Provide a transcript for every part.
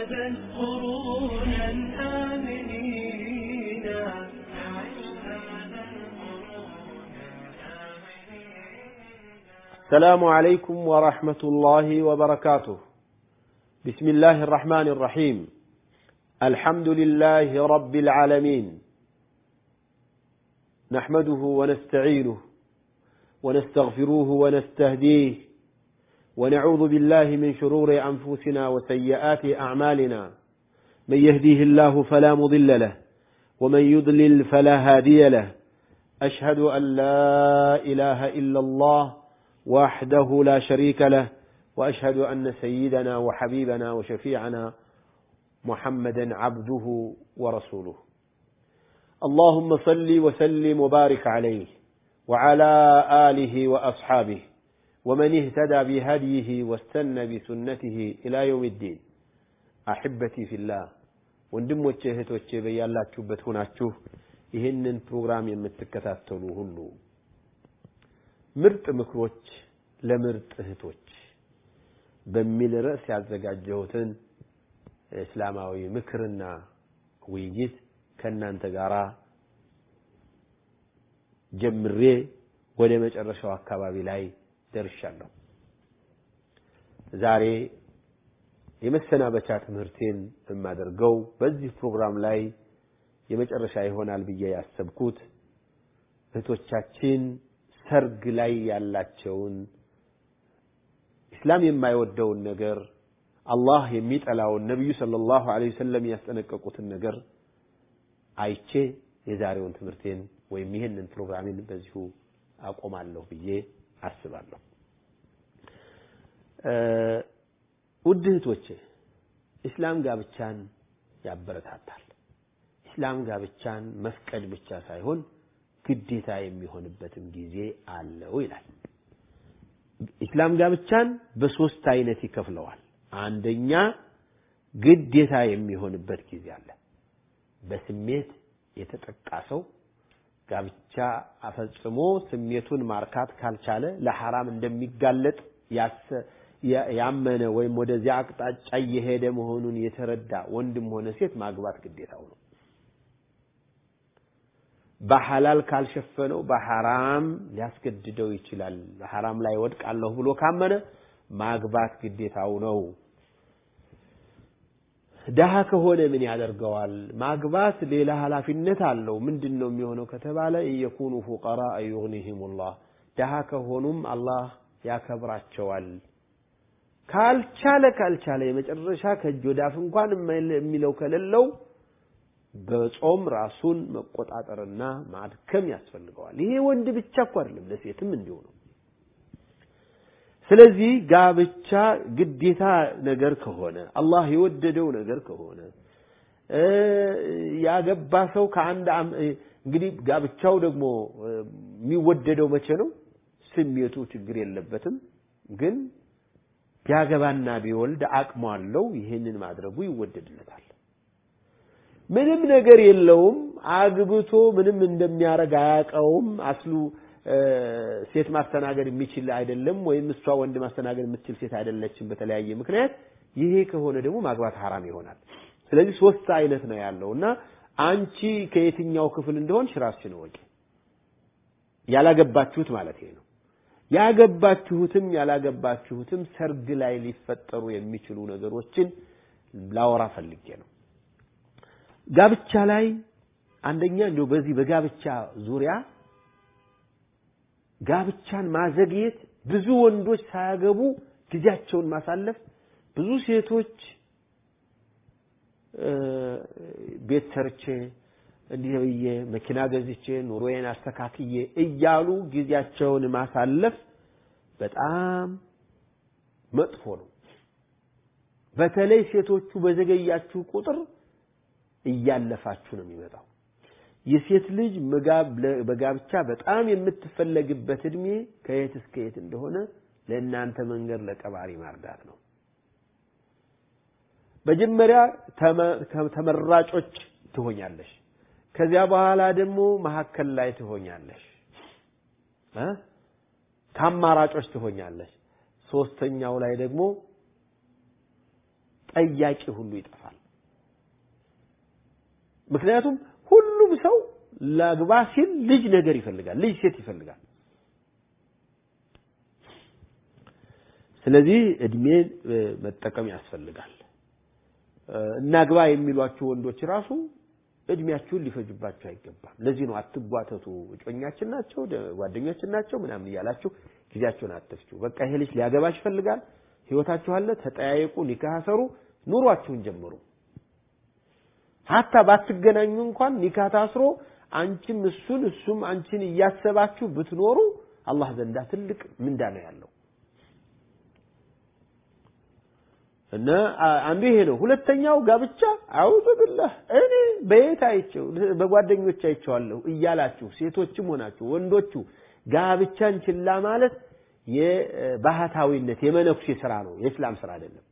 أبدا قرونا آمنين. السلام عليكم ورحمة الله وبركاته. بسم الله الرحمن الرحيم. الحمد لله رب العالمين. نحمده ونستعينه ونستغفروه ونستهديه ونعوذ بالله من شرور أنفسنا وسيئات أعمالنا. من يهديه الله فلا مضل له ومن يضلل فلا هادي له. أشهد أن لا إله إلا الله وحده لا شريك له وأشهد أن سيدنا وحبيبنا وشفيعنا محمدا عبده ورسوله. اللهم صل وسلم وبارك عليه وعلى آله وأصحابه. ومن اهتدى بهديه واستنى بسنته إلى يوم الدين أحبتي في الله ወንድሞቼ እህቶቼ በያላችሁበት ሆናችሁ ይህንን ፕሮግራም የምትከታተሉ ሁሉ ምርጥ ምክሮች ለምርጥ እህቶች በሚል ርዕስ ያዘጋጀሁትን እስላማዊ ምክርና ውይይት ከእናንተ ጋር ጀምሬ ወደ መጨረሻው አካባቢ ላይ ደርሻለሁ። ዛሬ የመሰናበቻ ትምህርቴን የማደርገው በዚህ ፕሮግራም ላይ የመጨረሻ ይሆናል ብዬ ያሰብኩት እህቶቻችን ሰርግ ላይ ያላቸውን ኢስላም የማይወደውን ነገር አላህ የሚጠላውን ነቢዩ ሰለላሁ ዐለይሂ ወሰለም ያስጠነቀቁትን ነገር አይቼ የዛሬውን ትምህርቴን ወይም ይህንን ፕሮግራሜን በዚሁ አቆማለሁ ብዬ አስባለሁ። ውድ እህቶቼ ኢስላም ጋብቻን ያበረታታል። ኢስላም ጋብቻን መፍቀድ ብቻ ሳይሆን ግዴታ የሚሆንበትም ጊዜ አለው ይላል። ኢስላም ጋብቻን በሶስት አይነት ይከፍለዋል። አንደኛ ግዴታ የሚሆንበት ጊዜ አለ። በስሜት የተጠቃ ሰው ጋብቻ አፈጽሞ ስሜቱን ማርካት ካልቻለ ለሐራም እንደሚጋለጥ ያመነ ወይም ወደዚያ አቅጣጫ እየሄደ መሆኑን የተረዳ ወንድም ሆነ ሴት ማግባት ግዴታው ነው። በሐላል ካልሸፈነው በሐራም ሊያስገድደው ይችላል። በሐራም ላይ ወድቃለሁ ብሎ ካመነ ማግባት ግዴታው ነው። ደሃ ከሆነ ምን ያደርገዋል? ማግባት ሌላ ኃላፊነት አለው። ምንድን ነው የሚሆነው ከተባለ እየኩኑ ፉቀራ ዩግኒሂሙላህ ደሃ ከሆኑም አላህ ያከብራቸዋል። ካልቻለ ካልቻለ የመጨረሻ ከእጅ ወዳፍ እንኳን የሚለው ከሌለው በጾም ራሱን መቆጣጠርና ማድከም ያስፈልገዋል። ይሄ ወንድ ብቻ እኮ አይደለም፣ ለሴትም እንዲሁ ነው። ስለዚህ ጋብቻ ግዴታ ነገር ከሆነ አላህ የወደደው ነገር ከሆነ ያገባ ሰው ከአንድ እንግዲህ ጋብቻው ደግሞ የሚወደደው መቼ ነው? ስሜቱ ችግር የለበትም ግን ቢያገባና ቢወልድ አቅሙ አለው። ይህንን ማድረጉ ይወደድለታል። ምንም ነገር የለውም። አግብቶ ምንም እንደሚያደርግ አያውቀውም። አስሉ ሴት ማስተናገድ የሚችል አይደለም፣ ወይም እሷ ወንድ ማስተናገድ የምትችል ሴት አይደለችም በተለያየ ምክንያት። ይሄ ከሆነ ደግሞ ማግባት ሐራም ይሆናል። ስለዚህ ሶስት አይነት ነው ያለው እና አንቺ ከየትኛው ክፍል እንደሆንሽ ራስሽን እወቂ። ያላገባችሁት ማለት ይሄ ነው። ያገባችሁትም ያላገባችሁትም ሰርግ ላይ ሊፈጠሩ የሚችሉ ነገሮችን ላወራ ፈልጌ ነው። ጋብቻ ላይ አንደኛ እንደው በዚህ በጋብቻ ዙሪያ ጋብቻን ማዘግየት፣ ብዙ ወንዶች ሳያገቡ ጊዜያቸውን ማሳለፍ፣ ብዙ ሴቶች ቤት ሰርቼ እንዲህ ብዬ መኪና ገዝቼ ኑሮዬን አስተካክዬ እያሉ ጊዜያቸውን ማሳለፍ በጣም መጥፎ ነው። በተለይ ሴቶቹ በዘገያችሁ ቁጥር እያለፋችሁ ነው የሚመጣው። የሴት ልጅ በጋብቻ በጣም የምትፈለግበት እድሜ ከየት እስከ የት እንደሆነ ለእናንተ መንገድ ለቀባሪ ማርዳት ነው። መጀመሪያ ተመ- ተመራጮች ትሆኛለሽ። ከዚያ በኋላ ደግሞ መሀከል ላይ ትሆኛለሽ ከአማራጮች ትሆኛለሽ። ሶስተኛው ላይ ደግሞ ጠያቂ ሁሉ ይጠፋል። ምክንያቱም ሁሉም ሰው ለግባ ሲል ልጅ ነገር ይፈልጋል፣ ልጅ ሴት ይፈልጋል። ስለዚህ እድሜን መጠቀም ያስፈልጋል። እናግባ የሚሏችሁ ወንዶች ራሱ እድሜያችሁን ሊፈጅባችሁ አይገባም። ለዚህ ነው አትጓተቱ፣ እጮኛችን ናቸው፣ ጓደኛችን ናቸው ምናምን እያላችሁ ጊዜያችሁን አትፍጁ። በቃ ይሄ ልጅ ሊያገባሽ ይፈልጋል፣ ህይወታችሁ አለ፣ ተጠያየቁ፣ ኒካህ ሰሩ፣ ኑሯችሁን ጀምሩ። ሀታ ባትገናኙ እንኳን ኒካህ ታስሮ አንቺም እሱን እሱም አንቺን እያሰባችሁ ብትኖሩ አላህ ዘንዳ ትልቅ ምንዳ ነው ያለው። እና አንዱ ይሄ ነው። ሁለተኛው ጋብቻ አውዙ ቢላህ እኔ በየት አይቼው በጓደኞች አይቼዋለሁ እያላችሁ ሴቶችም ሆናችሁ ወንዶቹ ጋብቻን ችላ ማለት የባህታዊነት የመነኩሴ ስራ ነው፣ የእስላም ስራ አይደለም።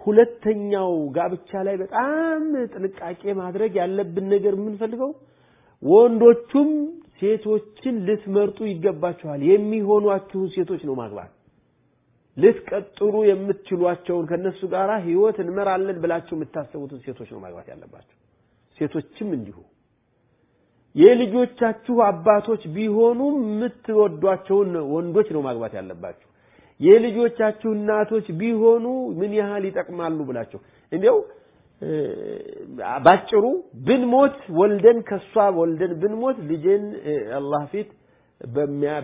ሁለተኛው ጋብቻ ላይ በጣም ጥንቃቄ ማድረግ ያለብን ነገር የምንፈልገው ወንዶቹም ሴቶችን ልትመርጡ ይገባችኋል። የሚሆኗችሁን ሴቶች ነው ማግባት። ልትቀጥሉ የምትችሏቸውን ከነሱ ጋር ህይወት እንመራለን ብላችሁ የምታስቡትን ሴቶች ነው ማግባት ያለባችሁ። ሴቶችም እንዲሁ የልጆቻችሁ አባቶች ቢሆኑ የምትወዷቸውን ወንዶች ነው ማግባት ያለባችሁ። የልጆቻችሁ እናቶች ቢሆኑ ምን ያህል ይጠቅማሉ ብላችሁ እንዲያው ባጭሩ ብንሞት ወልደን ከሷ ወልደን ብንሞት ልጄን አላህ ፊት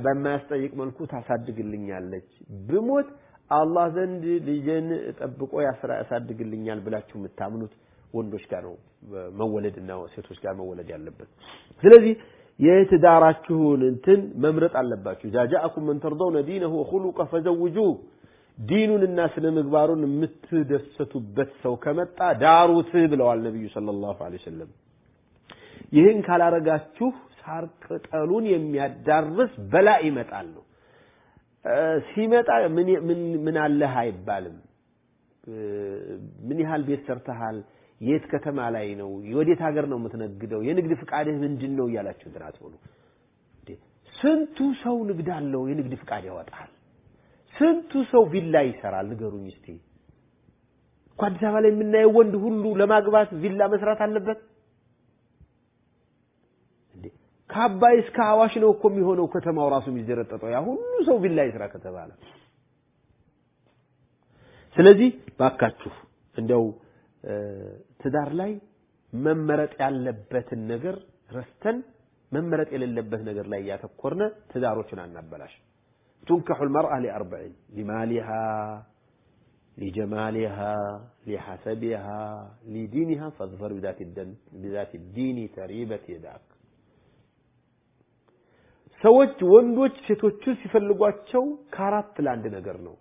በማያስጠይቅ መልኩ ታሳድግልኛለች፣ ብሞት አላህ ዘንድ ልጄን ጠብቆ ያሳድግልኛል ብላችሁ የምታምኑት ወንዶች ጋር ነው መወለድና ሴቶች ጋር መወለድ ያለበት። ስለዚህ የትዳራችሁን እንትን መምረጥ አለባችሁ። ኢዛ ጃአኩም መን ተርደውነ ዲነሁ ወኹሉቀ ፈዘውጁህ ዲኑንና ስነ ምግባሩን የምትደሰቱበት ሰው ከመጣ ዳሩት ብለዋል ነቢዩ ሰለላሁ ዐለይሂ ወሰለም። ይህን ካላረጋችሁ ሳር ቅጠሉን የሚያዳርስ በላ ይመጣል ነው። ሲመጣ ምን አለህ አይባልም። ምን ያህል ቤት ሰርተሃል? የት ከተማ ላይ ነው? ወዴት ሀገር ነው የምትነግደው? የንግድ ፍቃድህ ምንድን ነው እያላችሁ እንትን አትበሉ። ስንቱ ሰው ንግድ አለው የንግድ ፍቃድ ያወጣል። ስንቱ ሰው ቪላ ይሰራል። ንገሩኝ እስቲ እኮ አዲስ አበባ ላይ የምናየው ወንድ ሁሉ ለማግባት ቪላ መስራት አለበት? ከአባይ እስከ አዋሽ ነው እኮ የሚሆነው ከተማው ራሱ የሚዘረጠጠው ያ ሁሉ ሰው ቪላ ይስራ ከተባለ። ስለዚህ ባካችሁ እንደው ትዳር ላይ መመረጥ ያለበትን ነገር ረስተን መመረጥ የሌለበት ነገር ላይ እያተኮርነ ትዳሮችን አናበላሽ። تنكح المرأة لأربع لمالها لجمالها لحسبها لدينها فاظفر بذات الدين بذات الدين تريبت يداك ሰዎች ወንዶች ሴቶቹን ሲፈልጓቸው ከአራት ለአንድ ነገር ነው።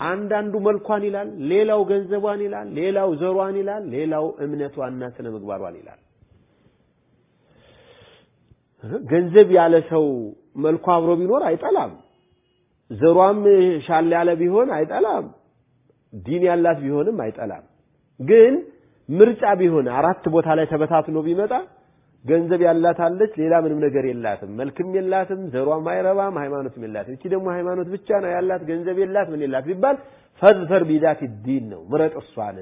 አንዳንዱ መልኳን ይላል፣ ሌላው ገንዘቧን ይላል፣ ሌላው ዘሯን ይላል፣ ሌላው እምነቷና ስነ ምግባሯን ይላል። ገንዘብ ያለ ሰው መልኩ አብሮ ቢኖር አይጠላም። ዘሯም ሻል ያለ ቢሆን አይጠላም። ዲን ያላት ቢሆንም አይጠላም። ግን ምርጫ ቢሆን አራት ቦታ ላይ ተበታትኖ ቢመጣ ገንዘብ ያላት አለች፣ ሌላ ምንም ነገር የላትም፣ መልክም የላትም፣ ዘሯም አይረባም፣ ሃይማኖትም የላትም። እቺ ደግሞ ሃይማኖት ብቻ ነው ያላት፣ ገንዘብ የላት፣ ምን የላት ቢባል فاظفر بذات الدين ነው፣ ምረጥ እሷን።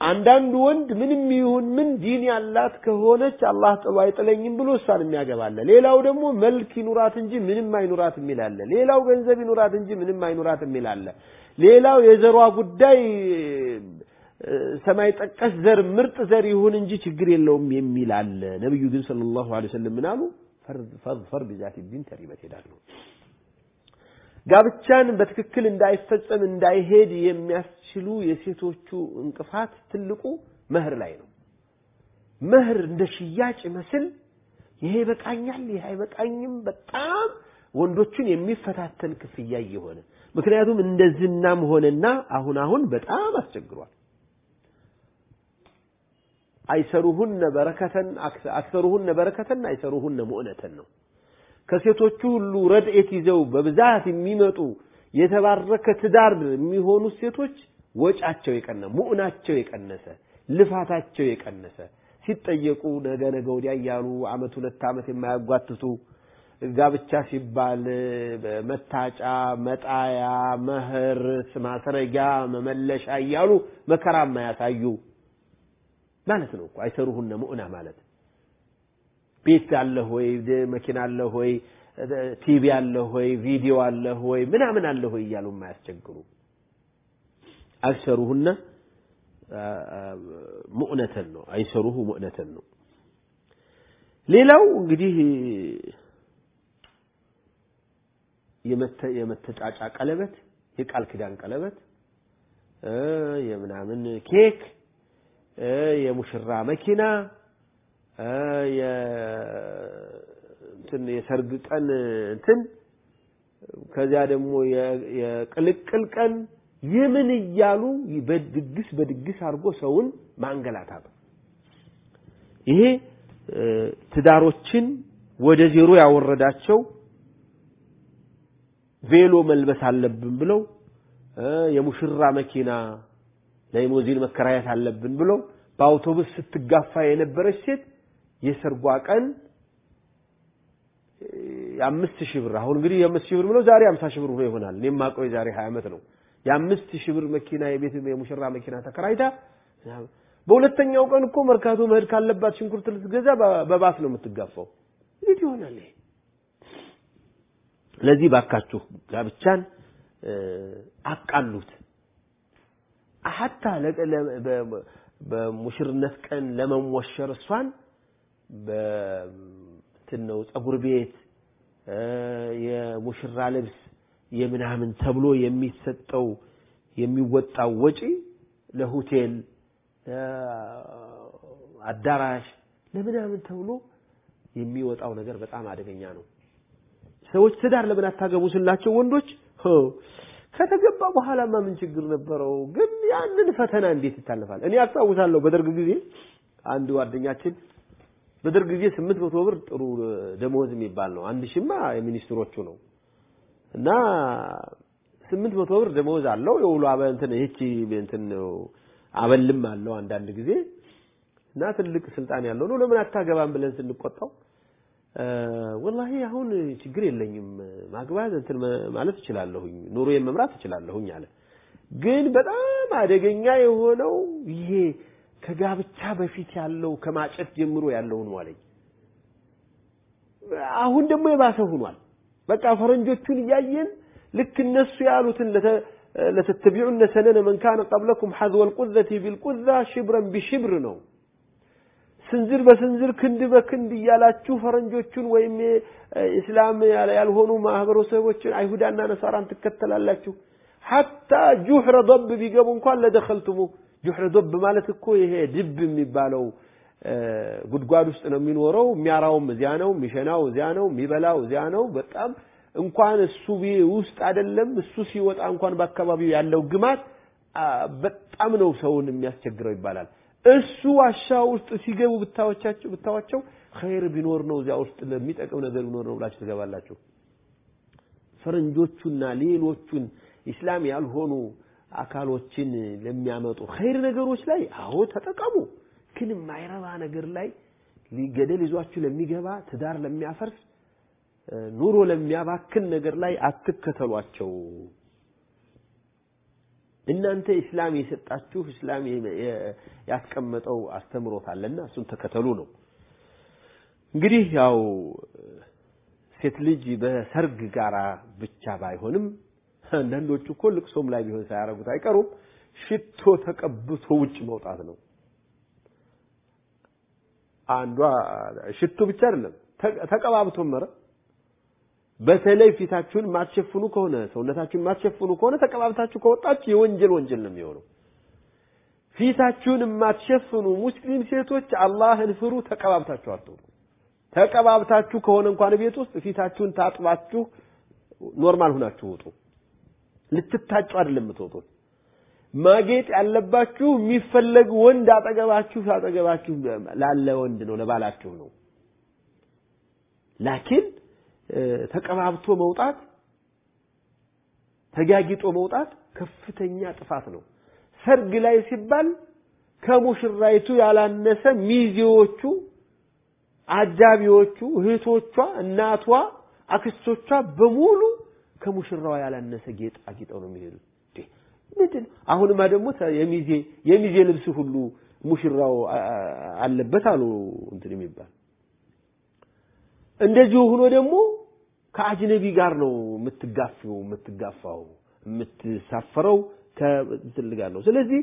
አንዳንዱ ወንድ ምንም ይሁን ምን ዲን ያላት ከሆነች አላህ ጥሎ አይጥለኝም ብሎ እሷን የሚያገባ አለ። ሌላው ደግሞ መልክ ይኑራት እንጂ ምንም አይኑራት የሚል አለ። ሌላው ገንዘብ ይኑራት እንጂ ምንም አይኑራት የሚል አለ። ሌላው የዘሯ ጉዳይ ሰማይ ጠቀስ ዘር ምርጥ ዘር ይሁን እንጂ ችግር የለውም የሚል አለ። ነብዩ ግን ሰለላሁ ዐለይሂ ወሰለም ምን አሉ? ፈዝፈር ቢዛቲ ዲን ተሪበት ይላሉ። ጋብቻን በትክክል እንዳይፈጸም እንዳይሄድ የሚያስችሉ የሴቶቹ እንቅፋት ትልቁ መህር ላይ ነው። መህር እንደ ሽያጭ መስል ይሄ ይበቃኛል፣ ይሄ አይበቃኝም፣ በጣም ወንዶቹን የሚፈታተን ክፍያ እየሆነ ምክንያቱም እንደ ዝናም ሆነና አሁን አሁን በጣም አስቸግሯል። አይሰሩሁነ በረከተን አክሰሩሁነ በረከተን አይሰሩሁነ ሙእነተን ነው። ከሴቶቹ ሁሉ ረድኤት ይዘው በብዛት የሚመጡ የተባረከ ትዳር የሚሆኑ ሴቶች ወጫቸው የቀነሰ ሙእናቸው የቀነሰ ልፋታቸው የቀነሰ ሲጠየቁ ነገ ነገ ወዲያ እያሉ አመት ሁለት አመት የማያጓትቱ ጋብቻ ሲባል መታጫ፣ መጣያ፣ መህር፣ ማስረጊያ፣ መመለሻ እያሉ መከራ የማያሳዩ ማለት ነው እኮ أيسرهن مؤنة ማለት። ቤት አለህ ወይ? መኪና አለህ ወይ? ቲቪ አለህ ወይ? ቪዲዮ አለህ ወይ? ምናምን አለህ ወይ እያሉ የማያስቸግሩ። أكثرهن ሙእነተን ነው። አይሰሩሁ ሙእነተን ነው። ሌላው እንግዲህ የመተጫጫ ቀለበት የቃል ኪዳን ቀለበት የምናምን ኬክ የሙሽራ መኪና የሰርግ ቀን እንትን ከዚያ ደግሞ የቅልቅል ቀን የምን እያሉ በድግስ በድግስ አድርጎ ሰውን ማንገላታት። ይሄ ትዳሮችን ወደ ዜሮ ያወረዳቸው ቬሎ መልበስ አለብን ብለው የሙሽራ መኪና ለሊሞዚን መከራየት አለብን ብለው በአውቶቡስ ስትጋፋ የነበረች ሴት የሰርጓ ቀን የአምስት ሺህ ብር አሁን እንግዲህ የአምስት ሺህ ብር ብለው ዛሬ አምሳ ሺህ ብር ሆኖ ይሆናል። እኔም የማውቀው የዛሬ ሀያ ዓመት ነው። የአምስት ሺህ ብር መኪና የቤት የሙሽራ መኪና ተከራይታ በሁለተኛው ቀን እኮ መርካቶ መሄድ ካለባት ሽንኩርት ልትገዛ በባስ ነው የምትጋፋው። እንዴት ይሆናል ይሄ? ባካችሁ ጋብቻን አቃሉት። ሀታ በሙሽርነት ቀን ለመሞሸር እሷን በእንትን ፀጉር ቤት የሙሽራ ልብስ የምናምን ተብሎ የሚሰጠው የሚወጣው ወጪ ለሆቴል አዳራሽ ለምናምን ተብሎ የሚወጣው ነገር በጣም አደገኛ ነው። ሰዎች ትዳር ለምን አታገቡ ስላቸው ወንዶች ከተገባ በኋላማ ምን ችግር ነበረው? ግን ያንን ፈተና እንዴት ይታለፋል? እኔ አስታውሳለሁ በደርግ ጊዜ አንድ ጓደኛችን በደርግ ጊዜ ስምንት መቶ ብር ጥሩ ደሞዝ የሚባል ነው። አንድ ሺማ የሚኒስትሮቹ ነው እና ስምንት መቶ ብር ደሞዝ አለው። የውሎ አበ እንትን ይህቺ እንትን አበልም አለው አንዳንድ ጊዜ እና ትልቅ ስልጣን ያለው ነው። ለምን አታገባም ብለን ስንቆጣው ወላሂ አሁን ችግር የለኝም ማግባት እንትን ማለት እችላለሁኝ፣ ኑሮዬን መምራት እችላለሁኝ አለ። ግን በጣም አደገኛ የሆነው ይሄ ከጋብቻ በፊት ያለው ከማጨት ጀምሮ ያለውን አለኝ። አሁን ደግሞ የባሰ ሆኗል። በቃ ፈረንጆቹን እያየን ልክ እነሱ ያሉትን ለተተቢዑነ ሰነነ መን ካነ ቀብለኩም ሐዝወል ቁዘቲ ቢልቁዛ ሽብረን ቢሽብር ነው። ስንዝር በስንዝር ክንድ በክንድ እያላችሁ ፈረንጆቹን ወይም እስላም ያልሆኑ ማህበረሰቦችን አይሁዳና ነሳራን ትከተላላችሁ። ሐታ ጁሕረ ዶብ ቢገቡ እንኳን ለደኸልቱሙ ጁሕረ ዶብ ማለት እኮ ይሄ ድብ የሚባለው ጉድጓድ ውስጥ ነው የሚኖረው። የሚያራውም እዚያ ነው፣ የሚሸናው እዚያ ነው፣ የሚበላው እዚያ ነው። በጣም እንኳን እሱ ውስጥ አይደለም እሱ ሲወጣ እንኳን በአካባቢው ያለው ግማት በጣም ነው ሰውን የሚያስቸግረው ይባላል። እሱ ዋሻ ውስጥ ሲገቡ ብታወቻቸው ብታዋቸው ኸይር ቢኖር ነው እዚያ ውስጥ ለሚጠቅም ነገር ቢኖር ነው ብላችሁ ትገባላችሁ። ፈረንጆቹና ሌሎቹን ኢስላም ያልሆኑ አካሎችን ለሚያመጡ ኸይር ነገሮች ላይ አዎ ተጠቀሙ። ግን የማይረባ ነገር ላይ ሊገደል ይዟችሁ ለሚገባ ትዳር ለሚያፈርስ ኑሮ ለሚያባክን ነገር ላይ አትከተሏቸው። እናንተ ኢስላም የሰጣችሁ ኢስላም ያስቀመጠው አስተምሮት አለና እሱን ተከተሉ ነው። እንግዲህ ያው ሴት ልጅ በሰርግ ጋራ ብቻ ባይሆንም አንዳንዶቹ እኮ ልቅሶም ላይ ቢሆን ሳያረጉት አይቀሩም። ሽቶ ተቀብቶ ውጭ መውጣት ነው። አንዷ ሽቶ ብቻ አይደለም ተቀባብቶም መረ በተለይ ፊታችሁን ማትሸፍኑ ከሆነ ሰውነታችሁን ማትሸፍኑ ከሆነ ተቀባብታችሁ ከወጣችሁ የወንጀል ወንጀል ነው የሚሆነው። ፊታችሁን የማትሸፍኑ ሙስሊም ሴቶች አላህን ፍሩ፣ ተቀባብታችሁ አትውጡ። ተቀባብታችሁ ከሆነ እንኳን ቤት ውስጥ ፊታችሁን ታጥባችሁ normal ሁናችሁ ውጡ። ልትታጩ አይደለም የምትወጡት። ማጌጥ ያለባችሁ የሚፈለግ ወንድ አጠገባችሁ አጠገባችሁ ላለ ወንድ ነው፣ ለባላችሁ ነው። لكن ተቀባብቶ መውጣት ተጋጊጦ መውጣት ከፍተኛ ጥፋት ነው። ሰርግ ላይ ሲባል ከሙሽራይቱ ያላነሰ ሚዜዎቹ፣ አጃቢዎቹ፣ እህቶቿ፣ እናቷ፣ አክስቶቿ በሙሉ ከሙሽራዋ ያላነሰ ጌጥ አጊጠው ነው የሚሄዱት። ምንድን አሁንማ ደግሞ የሚዜ የሚዜ ልብስ ሁሉ ሙሽራው አለበት አሉ እንትን የሚባል እንደዚሁ ሆኖ ደግሞ ከአጅነቢ ጋር ነው የምትጋፊው የምትጋፋው የምትሳፈረው ከእንትን ጋር ነው። ስለዚህ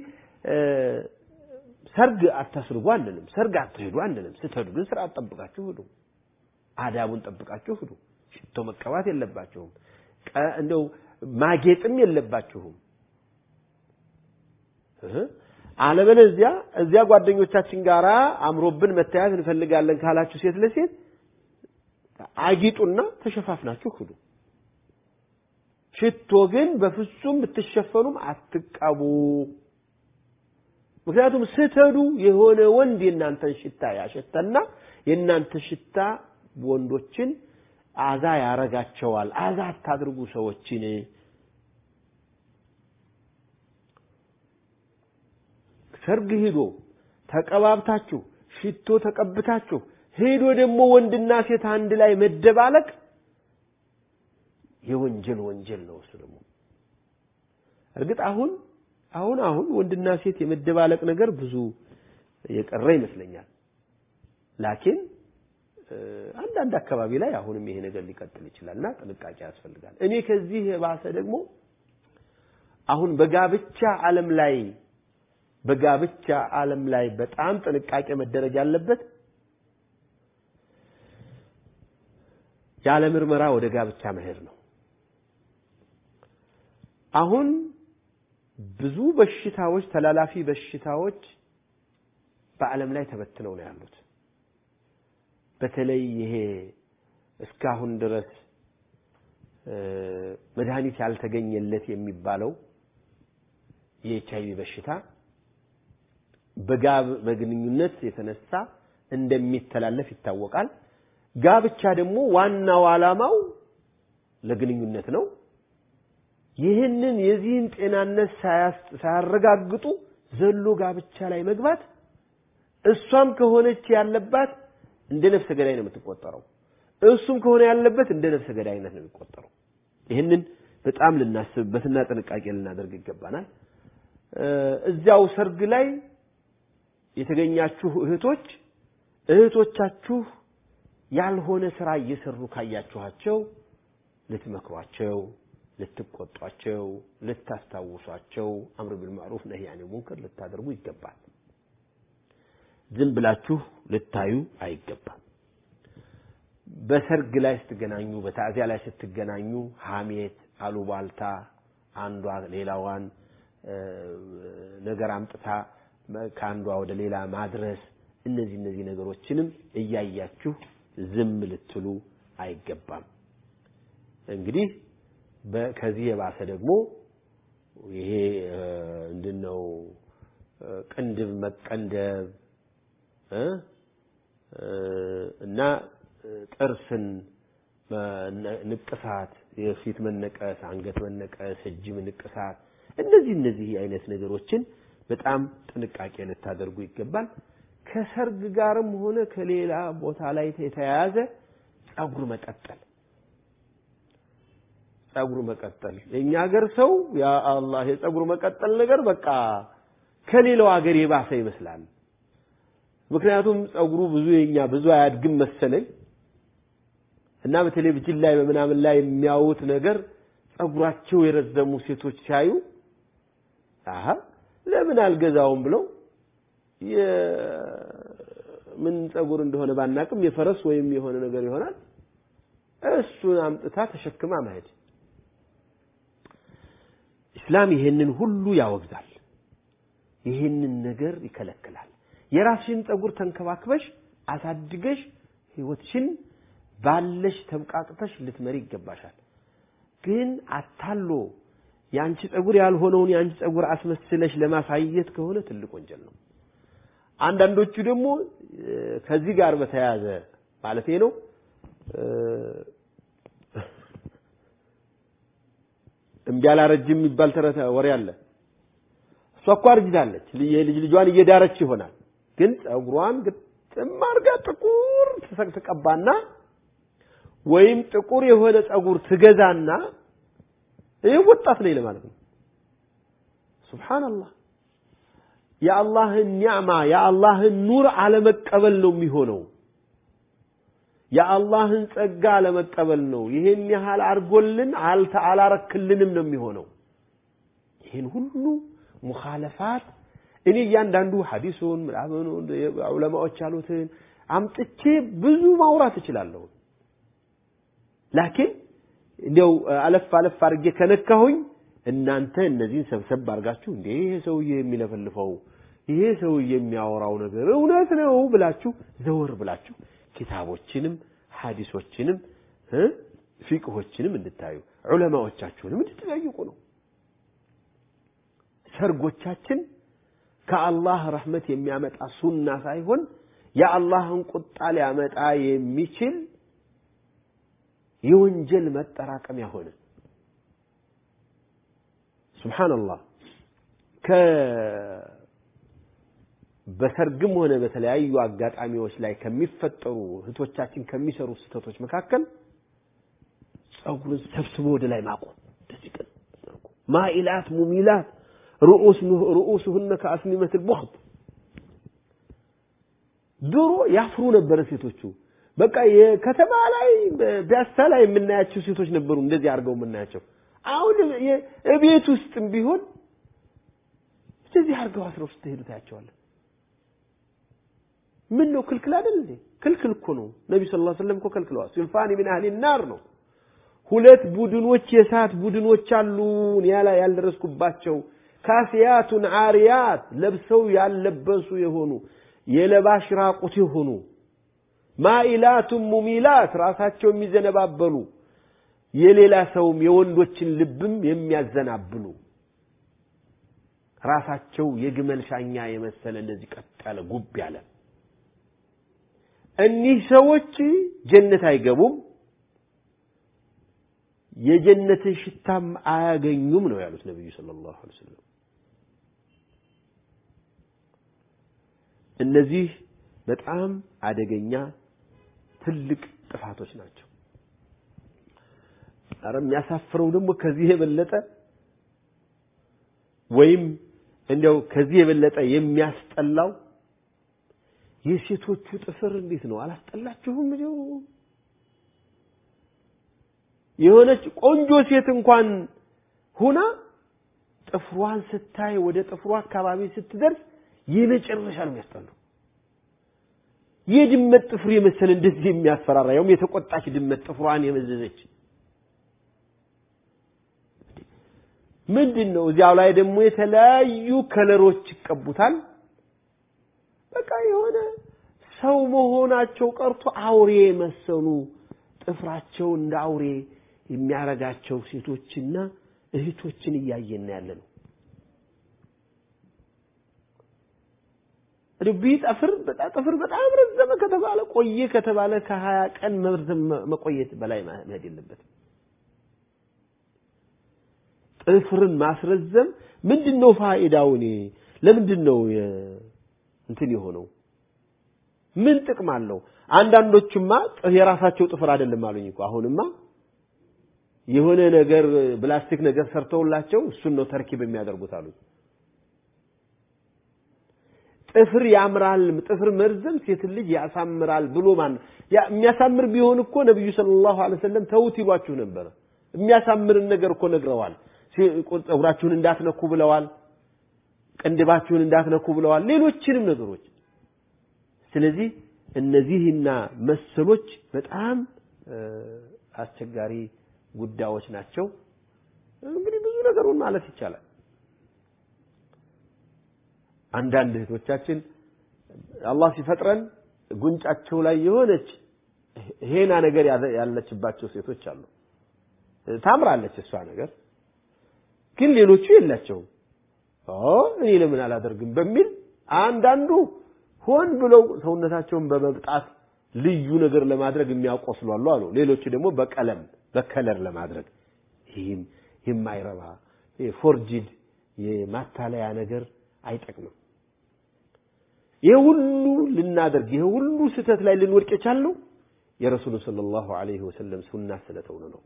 ሰርግ አታስርጉ አንልም፣ ሰርግ አትሄዱ አንልም። ስትሄዱ ግን ስርዓት ጠብቃችሁ ሂዱ፣ አዳቡን ጠብቃችሁ ሂዱ። ሽቶ መቀባት የለባችሁም። እንደው ማጌጥም የለባችሁም። አለበለዚያ እዚያ ጓደኞቻችን ጋራ አምሮብን መታየት እንፈልጋለን ካላችሁ ሴት ለሴት አጊጡና ተሸፋፍናችሁ ሂዱ። ሽቶ ግን በፍጹም ብትሸፈኑም አትቀቡ። ምክንያቱም ስትሄዱ የሆነ ወንድ የእናንተን ሽታ ያሸተና የእናንተ ሽታ ወንዶችን አዛ ያረጋቸዋል። አዛ አታድርጉ ሰዎችን። ሰርግ ሂዶ ተቀባብታችሁ ሽቶ ተቀብታችሁ ሄዶ ደግሞ ወንድና ሴት አንድ ላይ መደባለቅ የወንጀል ወንጀል ነው። እሱ ደግሞ እርግጥ አሁን አሁን አሁን ወንድና ሴት የመደባለቅ ነገር ብዙ የቀረ ይመስለኛል። ላኪን አንዳንድ አካባቢ ላይ አሁንም ይሄ ነገር ሊቀጥል ይችላልና ጥንቃቄ ያስፈልጋል። እኔ ከዚህ የባሰ ደግሞ አሁን በጋብቻ ዓለም ላይ በጋብቻ ዓለም ላይ በጣም ጥንቃቄ መደረግ ያለበት ያለ ምርመራ ወደ ጋብቻ መሄድ ነው። አሁን ብዙ በሽታዎች ተላላፊ በሽታዎች በዓለም ላይ ተበትነው ነው ያሉት። በተለይ ይሄ እስካሁን ድረስ መድኃኒት ያልተገኘለት የሚባለው የኤች አይቪ በሽታ በጋብ በግንኙነት የተነሳ እንደሚተላለፍ ይታወቃል። ጋብቻ ደግሞ ዋናው ዓላማው ለግንኙነት ነው። ይህንን የዚህን ጤናነት ሳያረጋግጡ ዘሎ ጋብቻ ላይ መግባት እሷም ከሆነች ያለባት እንደ ነፍሰ ገዳይ ነው የምትቆጠረው። እሱም ከሆነ ያለበት እንደ ነፍሰ ገዳይነት ነው የሚቆጠረው። ይህንን በጣም ልናስብበትና ጥንቃቄ ልናደርግ ይገባናል። እዚያው ሰርግ ላይ የተገኛችሁ እህቶች እህቶቻችሁ ያልሆነ ስራ እየሰሩ ካያችኋቸው ልትመክሯቸው፣ ልትቆጧቸው፣ ልታስታውሷቸው አምር ቢልማዕሩፍ ነህይ አኒል ሙንከር ልታደርጉ ይገባል። ዝም ብላችሁ ልታዩ አይገባም። በሰርግ ላይ ስትገናኙ፣ በታዚያ ላይ ስትገናኙ ሐሜት፣ አሉባልታ አንዷ ሌላዋን ነገር አምጥታ ከአንዷ ወደ ሌላ ማድረስ እነዚህ እነዚህ ነገሮችንም እያያችሁ ዝም ልትሉ አይገባም። እንግዲህ ከዚህ የባሰ ደግሞ ይሄ ምንድነው ቅንድብ መቀንደብ እና ጥርስን ንቅሳት፣ የፊት መነቀስ፣ አንገት መነቀስ፣ እጅ ንቅሳት እነዚህ እነዚህ አይነት ነገሮችን በጣም ጥንቃቄ ልታደርጉ ይገባል። ከሰርግ ጋርም ሆነ ከሌላ ቦታ ላይ የተያያዘ ጸጉር መቀጠል። ጸጉር መቀጠል። የኛ ሀገር ሰው ያ አላህ የጸጉር መቀጠል ነገር በቃ ከሌላው ሀገር የባሰ ይመስላል። ምክንያቱም ጸጉሩ ብዙ የኛ ብዙ አያድግም መሰለኝ። እና በቴሌቪዥን ላይ በምናምን ላይ የሚያዩት ነገር ጸጉራቸው የረዘሙ ሴቶች ሲያዩ አሀ ለምን አልገዛውም ብለው ምን ጸጉር እንደሆነ ባናቅም የፈረስ ወይም የሆነ ነገር ይሆናል። እሱን አምጥታ ተሸክማ መሄድ። ኢስላም ይሄንን ሁሉ ያወግዛል። ይሄንን ነገር ይከለክላል። የራስሽን ጸጉር ተንከባክበሽ አሳድገሽ ህይወትሽን ባለሽ ተብቃቅተሽ ልትመሪ ይገባሻል። ግን አታሎ የአንቺ ጸጉር ያልሆነውን የአንቺ ጸጉር አስመስለሽ ለማሳየት ከሆነ ትልቅ ወንጀል ነው። አንዳንዶቹ ደግሞ ከዚህ ጋር በተያያዘ ማለቴ ነው እምቢ አላረጅም የሚባል ተረት ወሬ አለ። እሷ እኮ አርጅታለች፣ የልጅ ልጇን እየዳረች ይሆናል። ግን ጸጉሯን ግጥም አድርጋ ጥቁር ትቀባና ወይም ጥቁር የሆነ ጸጉር ትገዛና ይህ ወጣት ነኝ ለማለት ነው። ሱብሃንአላህ የአላህን ኒዕማ የአላህን ኑር አለመቀበል ነው የሚሆነው። የአላህን ጸጋ አለመቀበል ነው። ይሄን ያህል አድርጎልን አላረክልንም ነው የሚሆነው። ይህን ሁሉ ሙኻለፋት እኔ እያንዳንዱ ሐዲሱን ምናምኑን ዑለማዎች ያሉትን አምጥቼ ብዙ ማውራት እችላለሁ። ላኪን እንዲያው አለፍ አለፍ አድርጌ ከነካሁኝ እናንተ እነዚህን ሰብሰብ አድርጋችሁ እንዴ ይሄ ሰውዬ የሚለፈልፈው ይሄ ሰውዬ የሚያወራው ነገር እውነት ነው ብላችሁ ዘወር ብላችሁ ኪታቦችንም ሐዲሶችንም ፊቅሆችንም እንድታዩ ዑለማዎቻችሁንም እንድትጠይቁ ነው። ሰርጎቻችን ከአላህ ረህመት የሚያመጣ ሱና ሳይሆን የአላህን ቁጣ ሊያመጣ የሚችል የወንጀል መጠራቀሚያ ሆነ። ሱብሓነላህ በሰርግም ሆነ በተለያዩ አጋጣሚዎች ላይ ከሚፈጠሩ እህቶቻችን ከሚሰሩ ስህተቶች መካከል ጸጉርን ሰብስቦ ወደ ላይ ማቆም። እንደዚህ ቀን ማኢላት ሙሚላት ርኡሱሁነ ከአስኒመት ልቡኽት ድሮ ያፍሩ ነበረ ሴቶቹ። በቃ የከተማ ላይ ፒያሳ ላይ የምናያቸው ሴቶች ነበሩ እንደዚህ አድርገው የምናያቸው አሁን እቤት ውስጥም ቢሆን እንደዚህ አድርገው አስረው ስትሄዱ ታያቸዋለን ምን ነው ክልክል አይደል እንዴ? ክልክል እኮ ነው። ነቢ ስ ላ ስለም እኮ ከልክለዋል ሲንፋኒ ምን አህሊ ናር ነው። ሁለት ቡድኖች የእሳት ቡድኖች አሉን ያላ ያልደረስኩባቸው። ካሲያቱን አሪያት ለብሰው ያልለበሱ የሆኑ የለባሽ ራቁት የሆኑ ማኢላቱን ሙሚላት ራሳቸው የሚዘነባበሉ የሌላ ሰውም የወንዶችን ልብም የሚያዘናብሉ ራሳቸው የግመል ሻኛ የመሰለ እንደዚህ ቀጥ ያለ ጉብ ያለ እኒህ ሰዎች ጀነት አይገቡም፣ የጀነትን ሽታም አያገኙም ነው ያሉት ነቢዩ ሰለላሁ ዐለይሂ ወሰለም። እነዚህ በጣም አደገኛ ትልቅ ጥፋቶች ናቸው። ኧረ የሚያሳፍረው ደግሞ ከዚህ የበለጠ ወይም እንዲያው ከዚህ የበለጠ የሚያስጠላው የሴቶቹ ጥፍር እንዴት ነው? አላስጠላችሁም? እንዲያው የሆነች ቆንጆ ሴት እንኳን ሁና ጥፍሯን ስታይ ወደ ጥፍሯ አካባቢ ስትደርስ የመጨረሻ ነው የሚያስጠላው። የድመት ጥፍር የመሰለ እንደዚህ የሚያስፈራራ ያውም የተቆጣች ድመት ጥፍሯን የመዘዘች ምንድን ነው? እዚያው ላይ ደግሞ የተለያዩ ከለሮች ይቀቡታል። በቃ የሆነ ሰው መሆናቸው ቀርቶ አውሬ መሰሉ ጥፍራቸው እንደ አውሬ የሚያረጋቸው ሴቶችና እህቶችን እያየን ያለ ነው። ቢጠፍር ጥፍር በጣም ረዘመ ከተባለ ቆየ ከተባለ ከሀያ ቀን መቆየት በላይ መሄድ የለበትም። ጥፍርን ማስረዘም ምንድን ነው ፋይዳው? እኔ ለምንድን ነው እንትን የሆነው? ምን ጥቅም አለው? አንዳንዶቹማ የራሳቸው ጥፍር አይደለም አሉኝ እኮ አሁንማ የሆነ ነገር ፕላስቲክ ነገር ሰርተውላቸው እሱን ነው ተርኪብ የሚያደርጉት አሉኝ። ጥፍር ያምራል፣ ጥፍር መርዘም ሴት ልጅ ያሳምራል ብሎ ማን የሚያሳምር ቢሆን እኮ ነብዩ ሰለላሁ ዐለይሂ ወሰለም ተውት ይሏችሁ ነበር። የሚያሳምርን ነገር እኮ ነግረዋል። ፀጉራችሁን እንዳትነኩ ብለዋል። ቅንድባችሁን እንዳትነኩ ብለዋል። ሌሎችንም ነገሮች ስለዚህ እነዚህና መሰሎች በጣም አስቸጋሪ ጉዳዮች ናቸው። እንግዲህ ብዙ ነገሩን ማለት ይቻላል። አንዳንድ እህቶቻችን አላህ ሲፈጥረን ጉንጫቸው ላይ የሆነች ሄና ነገር ያለችባቸው ሴቶች አሉ። ታምራለች እሷ ነገር ግን ሌሎቹ የላቸውም። እኔ ለምን አላደርግም በሚል አንዳንዱ ሆን ብለው ሰውነታቸውን በመብጣት ልዩ ነገር ለማድረግ የሚያቆስሉ አሉ አሉ። ሌሎቹ ደግሞ በቀለም በ color ለማድረግ ይህም የማይረባ forged የማታለያ ነገር አይጠቅምም። ይሄ ሁሉ ልናደርግ ይሄ ሁሉ ስህተት ላይ ልንወድቅ የቻልነው የረሱሉ ሰለላሁ ዐለይሂ ወሰለም ሱና ስለተውነ ነው።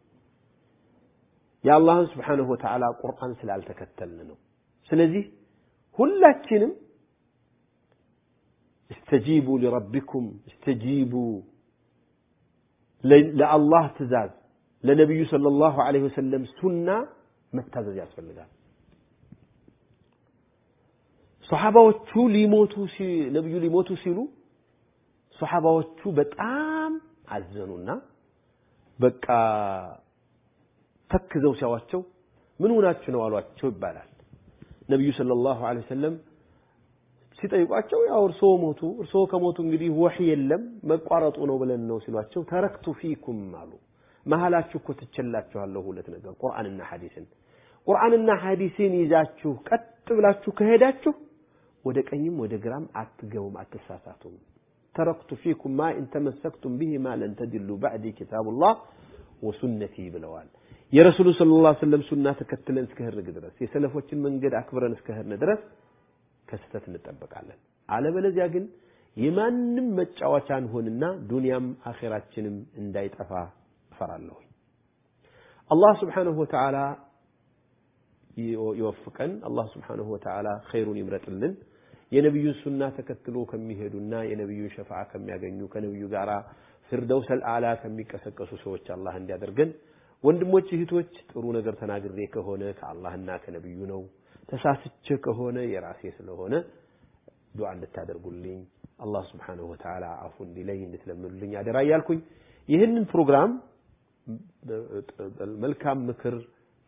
የአላህን ስብሓነሁ ወተዓላ ቁርአን ስላልተከተልን ነው። ስለዚህ ሁላችንም እስተጂቡ ሊረቢኩም እስተጂቡ ለአላህ ትእዛዝ ለነቢዩ ሰለላሁ ዐለይሂ ወሰለም ሱና መታዘዝ ያስፈልጋል። ሶሐባዎቹ ሊሞቱ ነቢዩ ሊሞቱ ሲሉ ሶሐባዎቹ በጣም አዘኑና በቃ ተክዘው ሲያዋቸው ምን ሆናችሁ ነው አሏቸው ይባላል። ነቢዩ ሰለላሁ ዐለይሂ ወሰለም ሲጠይቋቸው ያው እርስዎ ሞቱ፣ እርስዎ ከሞቱ እንግዲህ ወህይ የለም መቋረጡ ነው ብለን ነው ሲሏቸው ተረክቱ ፊኩም አሉ። መሀላችሁ እኮ ትቸላችኋለሁ ሁለት ነገር ቁርአንና ሐዲስን። ቁርአንና ሐዲስን ይዛችሁ ቀጥ ብላችሁ ከሄዳችሁ ወደ ቀኝም ወደ ግራም አትገቡም፣ አትሳሳቱም። تركت فيكم ما إن تمسكتم بهما لن تضلوا بعدي كتاب الله وسنتي ብለዋል። የረሱሉ صلى الله عليه وسلم ሱና ተከትለን እስከሄድን ድረስ የሰለፎችን መንገድ አክብረን እስከሄድን ድረስ ከስህተት እንጠበቃለን። አለበለዚያ ግን የማንም መጫወቻ እንሆንና ዱንያም አኼራችንም እንዳይጠፋ እፈራለሁ። አላህ ስብሓነሁ ወተዓላ ይወፍቀን። አላህ ስብሓነሁ ወተዓላ ኸይሩን ይምረጥልን። የነቢዩን ሱና ተከትሎ ከሚሄዱና የነቢዩን ሸፋዓ ከሚያገኙ ከነቢዩ ጋር ፊርደውሰል አዕላ ከሚቀሰቀሱ ሰዎች አላህ እንዲያደርገን። ወንድሞች እህቶች፣ ጥሩ ነገር ተናግሬ ከሆነ ከአላህና ከነቢዩ ነው። ተሳስቼ ከሆነ የራሴ ስለሆነ ዱዓ እንድታደርጉልኝ አላህ ስብሓነሁ ወተዓላ አፉ እንዲለኝ እንድትለምኑልኝ አደራ እያልኩኝ ይህንን ፕሮግራም መልካም ምክር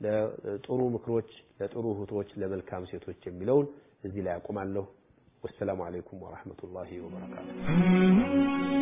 ለጥሩ ምክሮች፣ ለጥሩ እህቶች፣ ለመልካም ሴቶች የሚለውን እዚህ ላይ አቁማለሁ። ወሰላሙ አለይኩም ወራህመቱላሂ ወበረካቱ።